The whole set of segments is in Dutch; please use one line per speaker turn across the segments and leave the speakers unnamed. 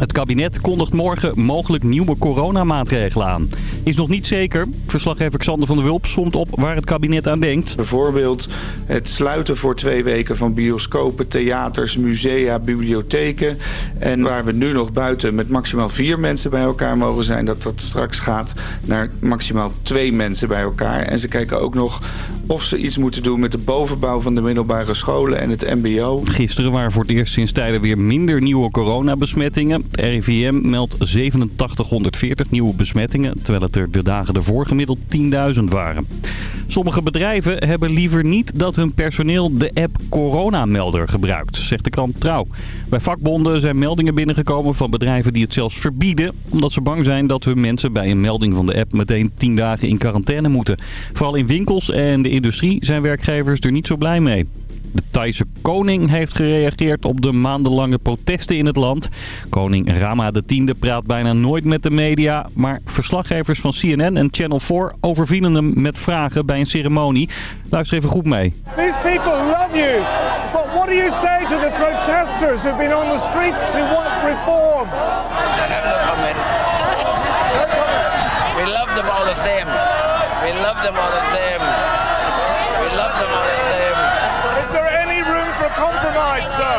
Het kabinet kondigt morgen mogelijk nieuwe coronamaatregelen aan. Is nog niet zeker. Verslaggever Xander van der Wulp somt op waar het kabinet aan denkt.
Bijvoorbeeld het sluiten voor twee weken van bioscopen, theaters, musea, bibliotheken. En waar we nu nog buiten met maximaal vier mensen bij elkaar mogen zijn... dat dat straks gaat naar maximaal twee mensen bij elkaar. En ze kijken ook nog of ze iets moeten doen met de bovenbouw van de middelbare scholen en het mbo.
Gisteren waren voor het eerst sinds tijden weer minder nieuwe coronabesmettingen. Het RIVM meldt 8740 nieuwe besmettingen, terwijl het er de dagen ervoor gemiddeld 10.000 waren. Sommige bedrijven hebben liever niet dat hun personeel de app Coronamelder gebruikt, zegt de krant Trouw. Bij vakbonden zijn meldingen binnengekomen van bedrijven die het zelfs verbieden... omdat ze bang zijn dat hun mensen bij een melding van de app meteen 10 dagen in quarantaine moeten. Vooral in winkels en de industrie zijn werkgevers er niet zo blij mee. De Thaise koning heeft gereageerd op de maandenlange protesten in het land. Koning Rama X praat bijna nooit met de media, maar verslaggevers van CNN en Channel 4 overvielen hem met vragen bij een ceremonie. Luister even goed mee.
These people love you, but what do you say to the protesters who've been on the streets who want reform?
I have no comment. We love them all the same. We love them all the same.
Sir?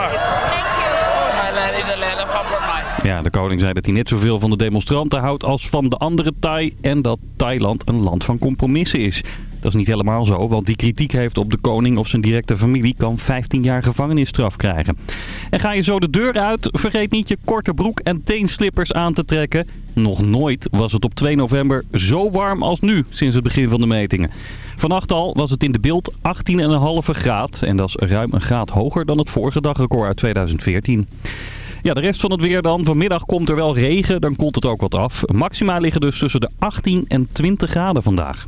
Thailand is a land of compromise.
Ja, de koning zei dat hij net zoveel van de demonstranten houdt als van de andere Thai. En dat Thailand een land van compromissen is. Dat is niet helemaal zo, want die kritiek heeft op de koning of zijn directe familie kan 15 jaar gevangenisstraf krijgen. En ga je zo de deur uit, vergeet niet je korte broek en teenslippers aan te trekken. Nog nooit was het op 2 november zo warm als nu, sinds het begin van de metingen. Vannacht al was het in de beeld 18,5 graad en dat is ruim een graad hoger dan het vorige dagrecord uit 2014. Ja, de rest van het weer dan. Vanmiddag komt er wel regen, dan koelt het ook wat af. Maxima liggen dus tussen de 18 en 20 graden vandaag.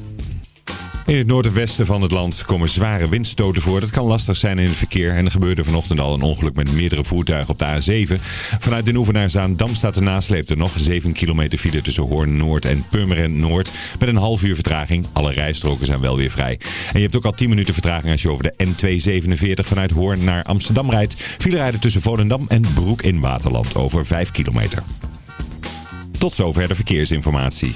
In het noordwesten van het land komen zware windstoten voor. Dat kan lastig zijn in het verkeer. En er gebeurde vanochtend al een ongeluk met meerdere voertuigen op de A7. Vanuit Den Oever naar Zaandam staat de nasleep er nog 7 kilometer file tussen Hoorn Noord en Purmerend Noord. Met een half uur vertraging. Alle rijstroken zijn wel weer vrij. En je hebt ook al 10 minuten vertraging als je over de N247 vanuit Hoorn naar Amsterdam rijdt. File rijden tussen Volendam en Broek in Waterland over 5 kilometer. Tot zover de verkeersinformatie.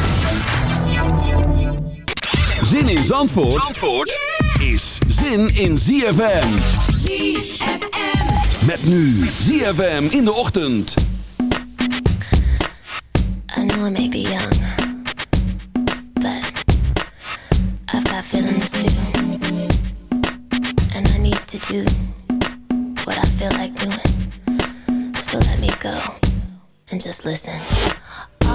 Zin in Zandvoort, Zandvoort is zin in ZFM.
ZFM.
Met nu ZFM in de ochtend.
I know I may be young, but I've got feelings too. And I need to do what I feel like doing. So let me go and just listen.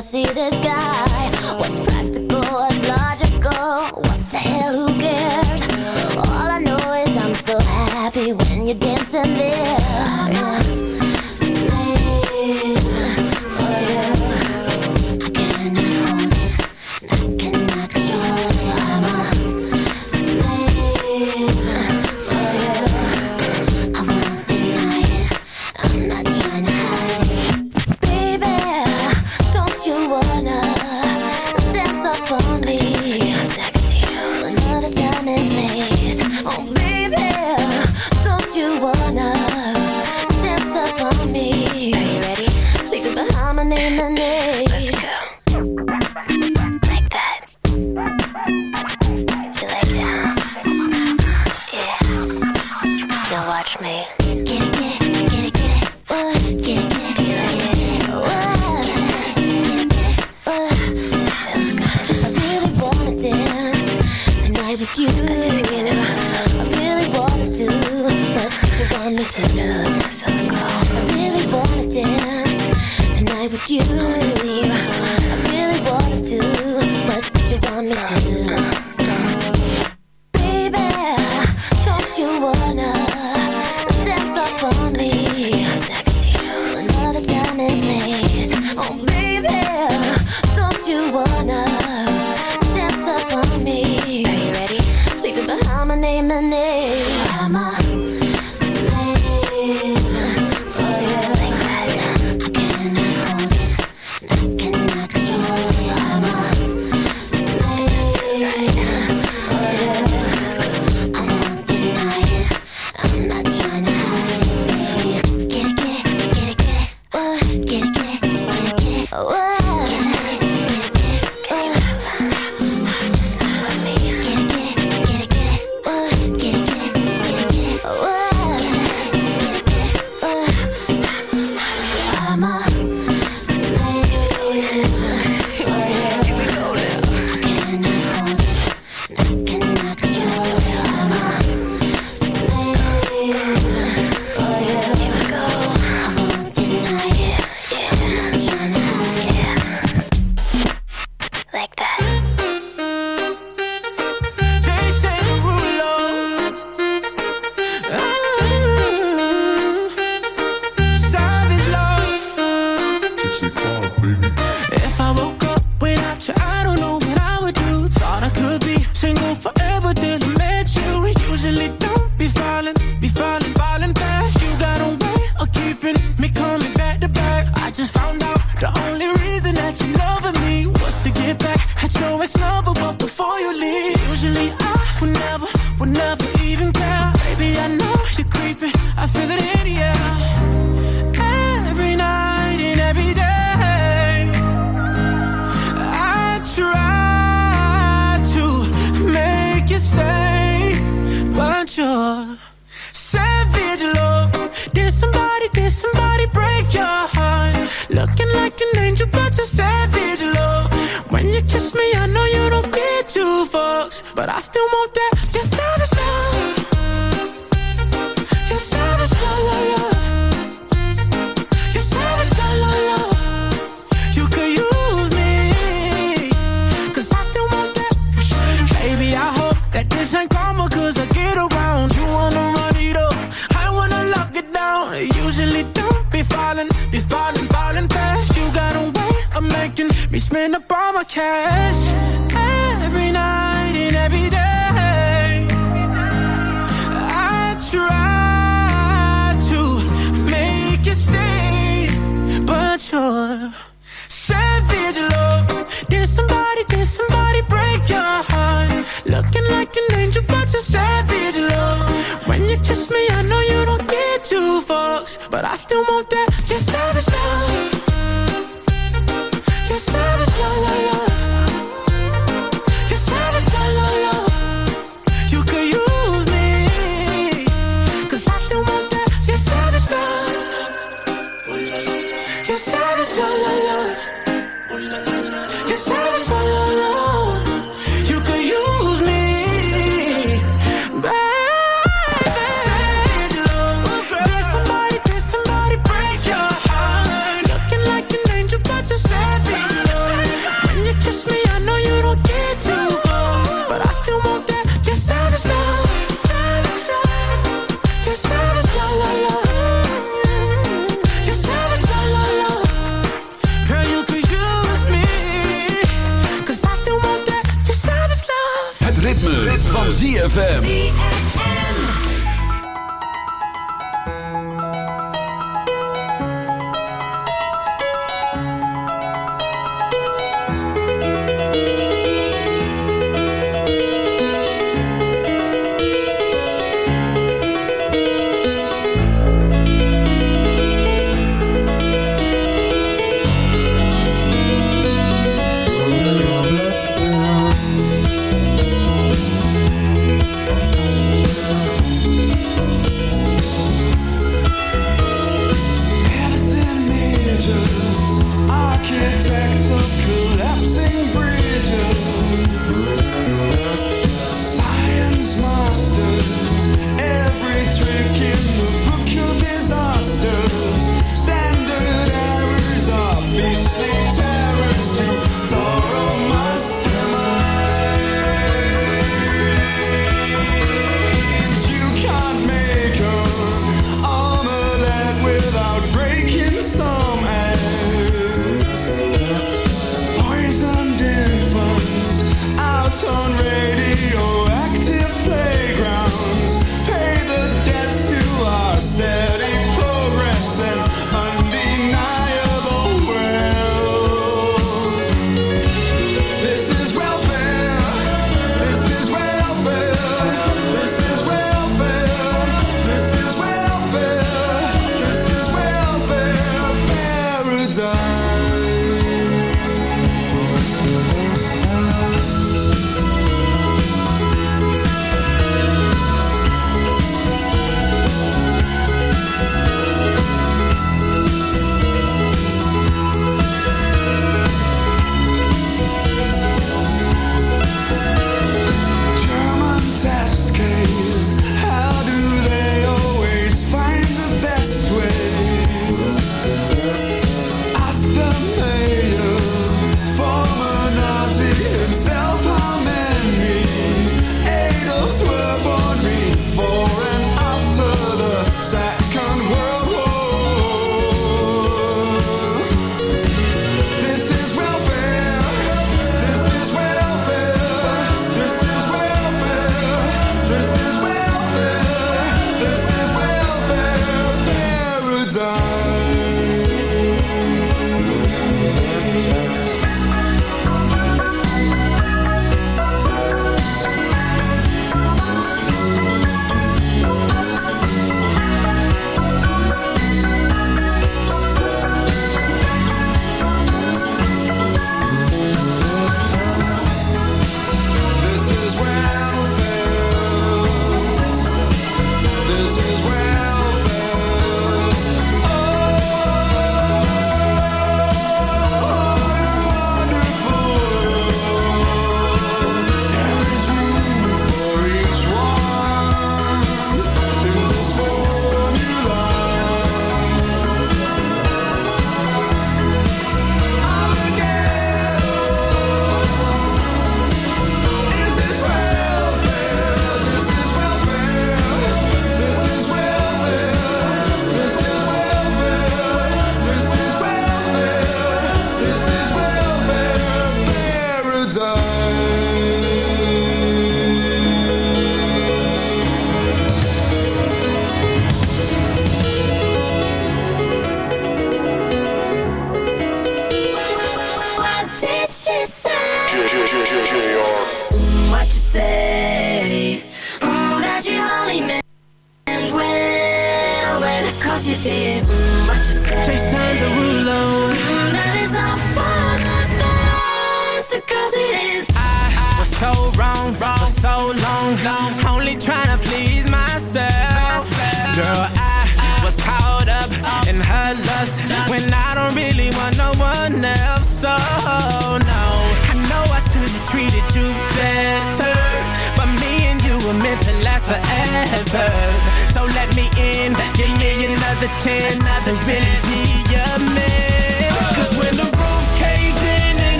I see this guy. What's practical, what's logical, what the hell, who cares? All I know is I'm so happy when you're dancing there. me. Sexy pop, baby.
But I still want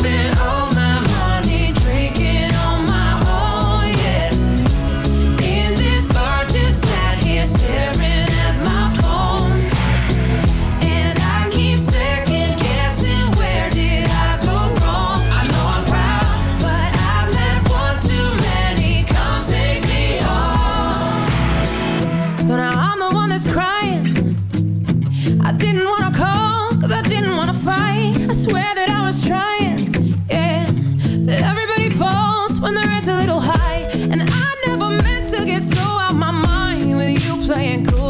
spent all oh,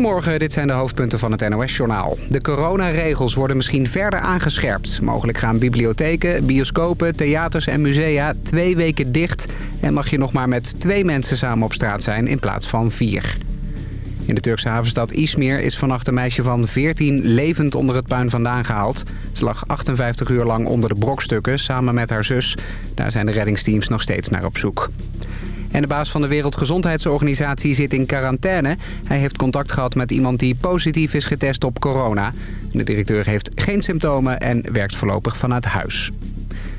Goedemorgen, dit zijn de hoofdpunten van het NOS-journaal. De coronaregels worden misschien verder aangescherpt. Mogelijk gaan bibliotheken, bioscopen, theaters en musea twee weken dicht... en mag je nog maar met twee mensen samen op straat zijn in plaats van vier. In de Turkse havenstad Izmir is vannacht een meisje van 14 levend onder het puin vandaan gehaald. Ze lag 58 uur lang onder de brokstukken samen met haar zus. Daar zijn de reddingsteams nog steeds naar op zoek. En de baas van de Wereldgezondheidsorganisatie zit in quarantaine. Hij heeft contact gehad met iemand die positief is getest op corona. De directeur heeft geen symptomen en werkt voorlopig vanuit huis.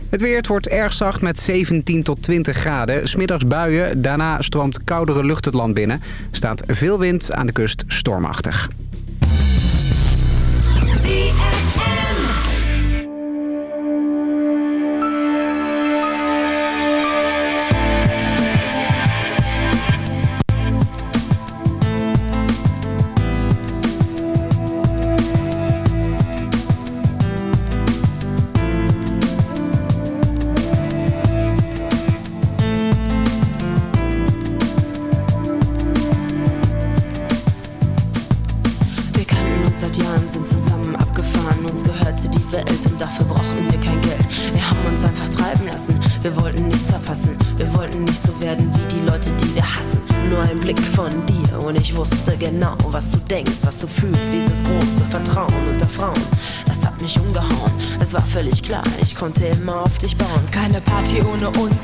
Het weer wordt erg zacht met 17 tot 20 graden. Smiddags buien, daarna stroomt koudere lucht het land binnen. Staat veel wind, aan de kust stormachtig.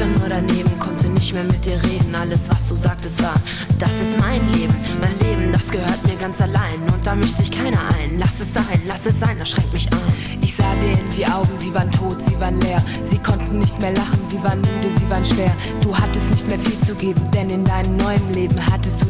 Stand nur daneben, konnte nicht mehr mit dir reden. Alles, was du sagtest, war, das ist mein Leben. Mein Leben, das gehört mir ganz allein. Und da mischt sich keiner ein. Lass es sein, lass es sein, das schränkt mich ein.
Ich sah dir in die Augen, sie waren tot, sie waren leer. Sie konnten nicht mehr lachen, sie waren müde, sie waren schwer. Du hattest nicht mehr viel zu geben, denn in deinem neuen Leben hattest du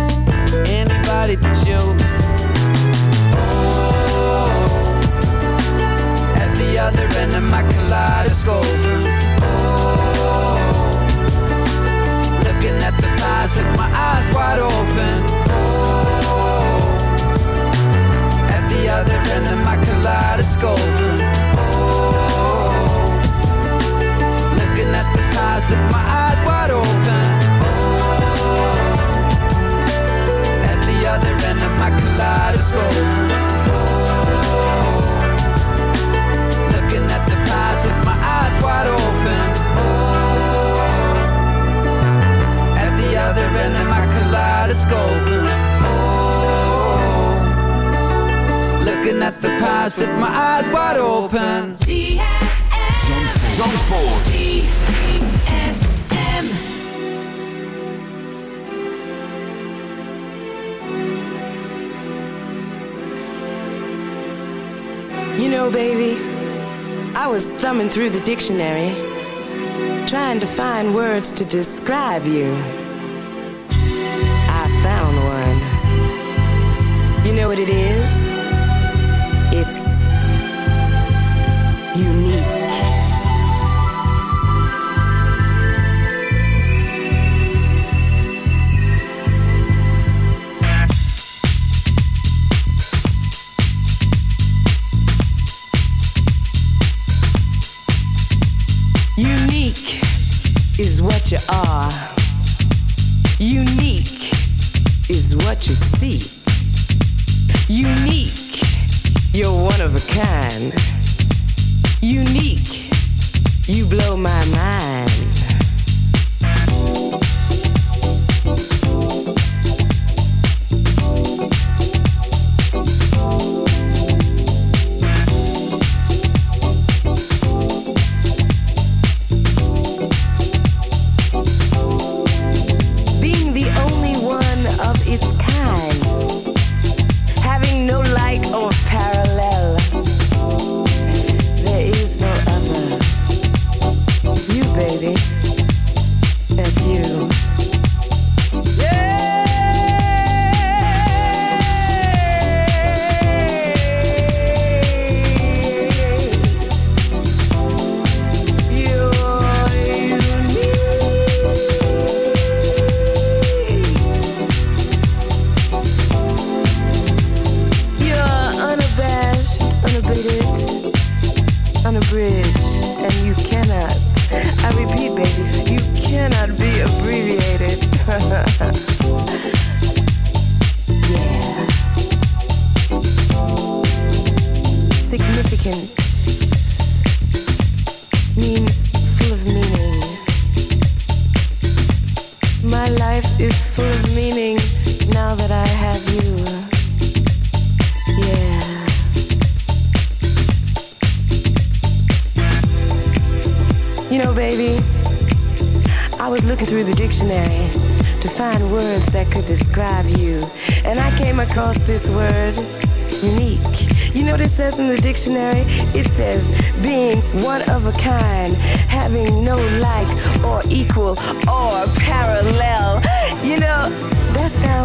To describe you. You blow my mind.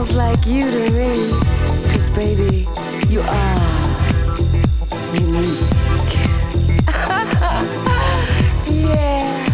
like you to me. Cause baby, you are unique. yeah.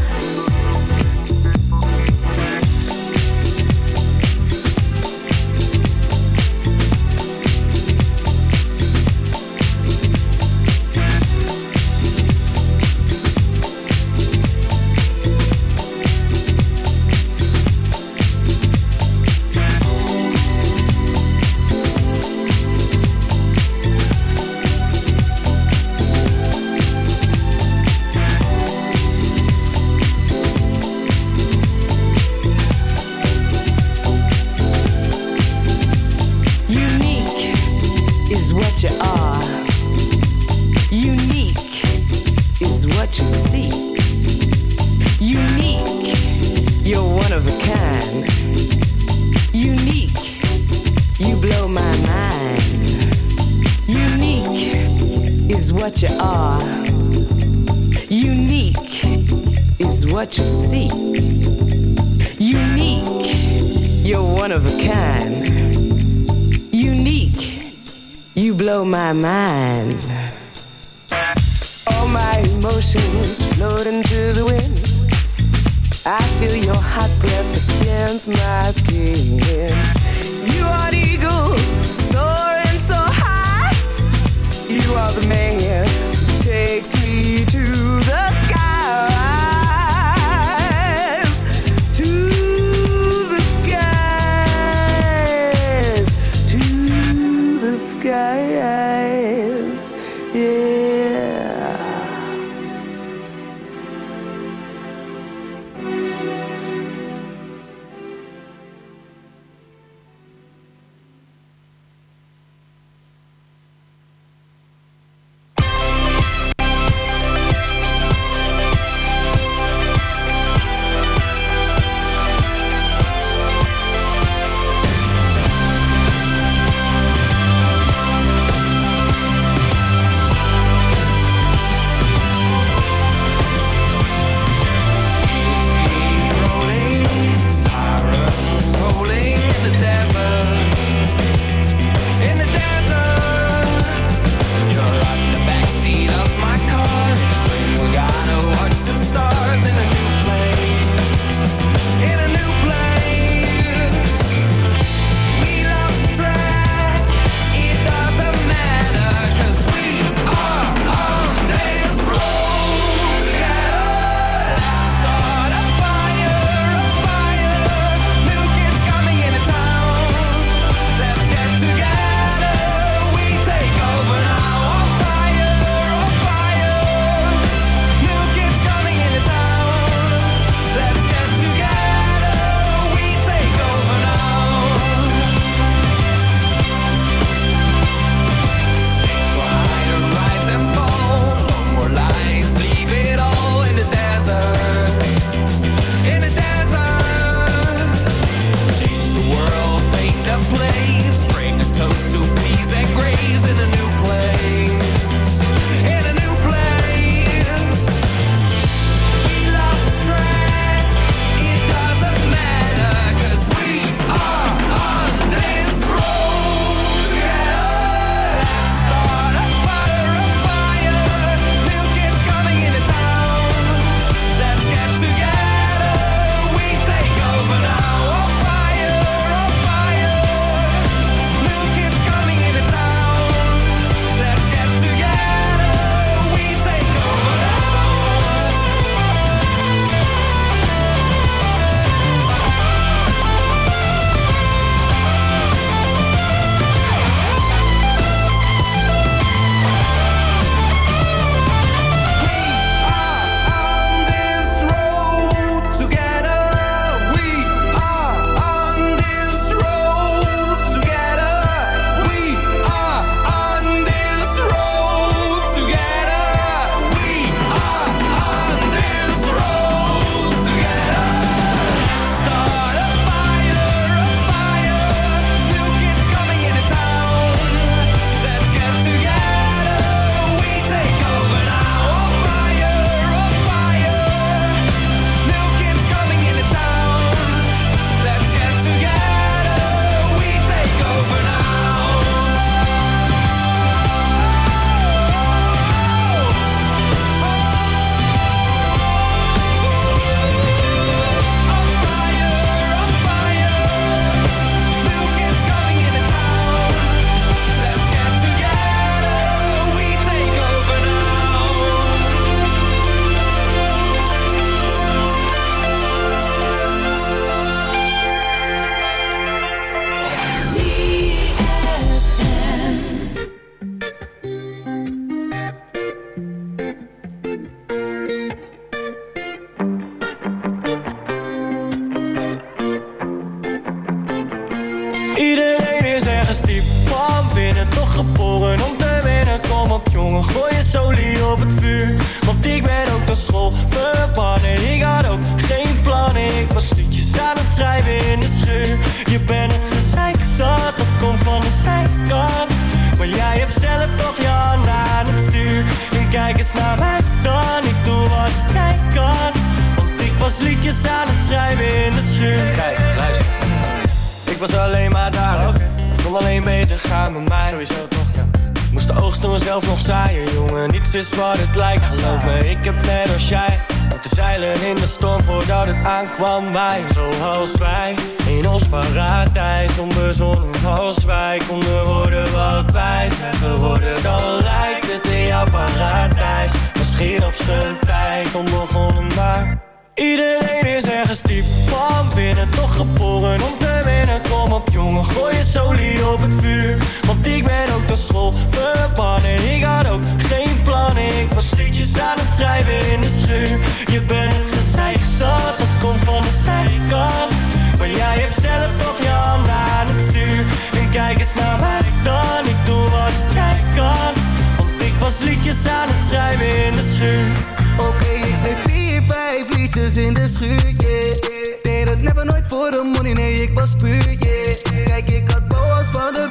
School verbannen. Ik had ook geen plannen. Ik was liedjes aan het schrijven in de schuur. Je bent het gezeik zat, dat komt van de zijkant. Maar jij hebt zelf toch je aan het stuur. En kijk eens naar mij dan, ik doe wat jij kan. Want ik was liedjes aan het schrijven in de schuur. Kijk, luister. Ik was alleen maar daar ook. Kon alleen beter gaan met mij. Sowieso toch, ja. Moest de oogst toen zelf nog zaaien, jongen. Niets is wat het lijkt, geloof me. Ik heb net als jij moeten zeilen in de storm voordat het aankwam. Wij, zoals wij, in ons paradijs. Onbezonnen als wij konden worden wat wij zijn geworden. Dan lijkt het in jouw paradijs. Misschien op zijn tijd onbegonnen, maar... Iedereen is ergens diep van binnen, toch geboren om te winnen. Kom op jongen, gooi je solie op het vuur. Want ik ben ook naar school verbannen. Ik had ook geen plannen, ik was liedjes aan het schrijven in de schuur. Je bent het gezeik zat, dat komt van de zijkant. Maar jij hebt zelf toch je handen aan het stuur. En kijk eens naar mij dan, ik doe wat jij kan. Want ik was liedjes aan het schrijven in de schuur.
Oké, ik schreef vier, vijf liedjes in de schuur, yeah. Deed het never nooit voor de money, nee, ik was puur, yeah. Kijk, ik had boas van de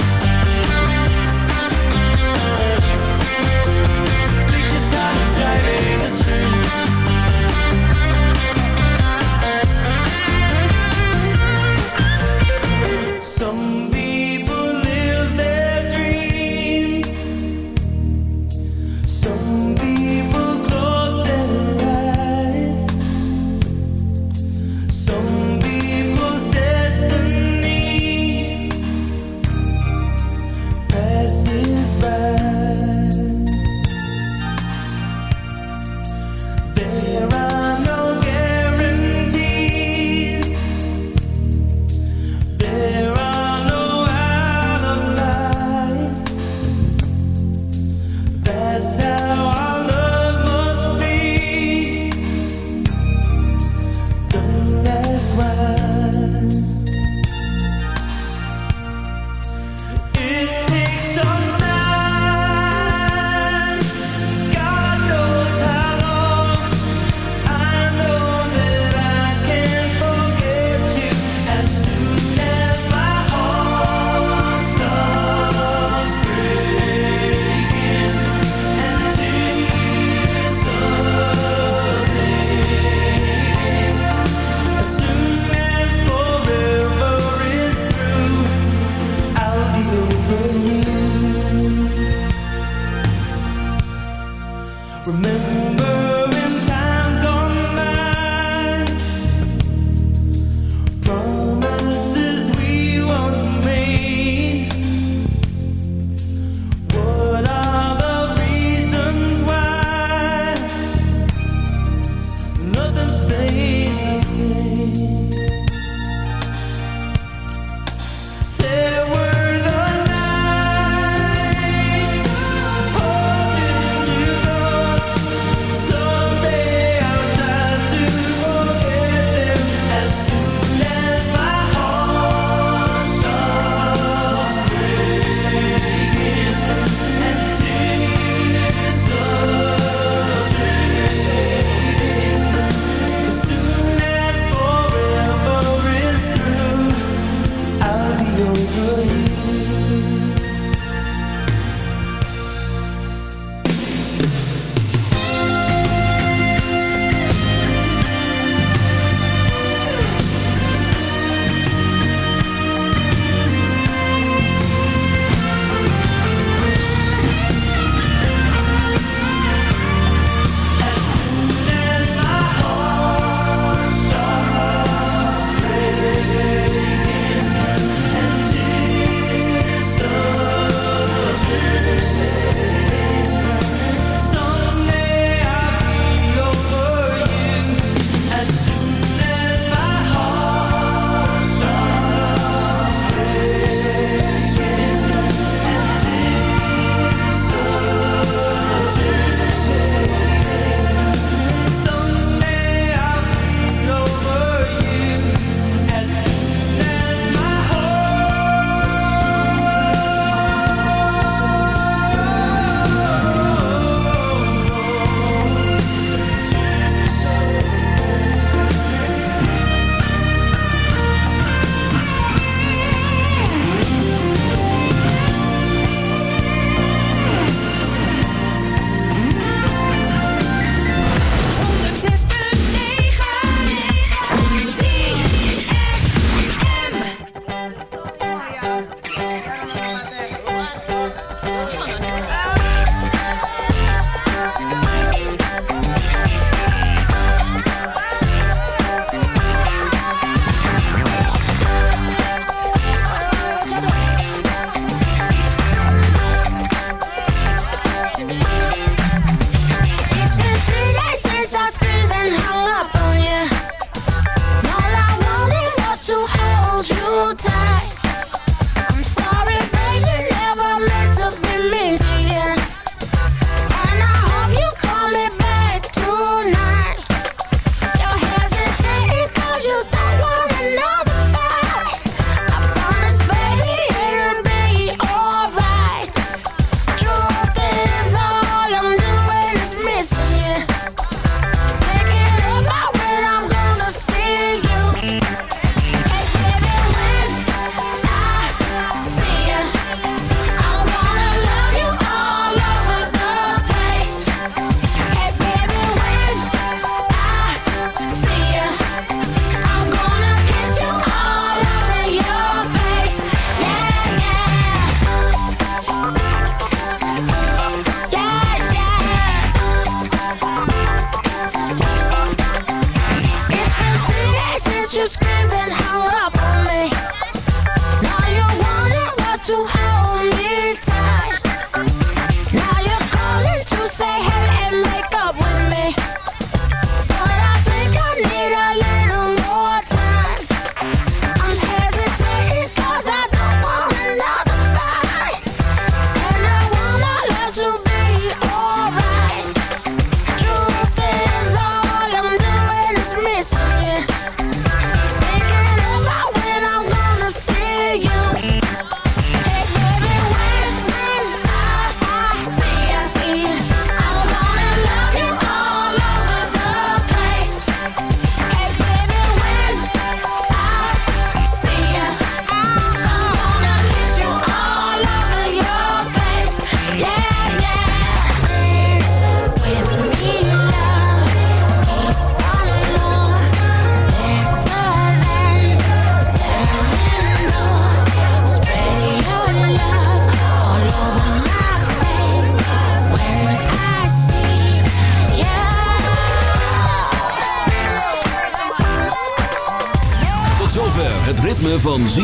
Some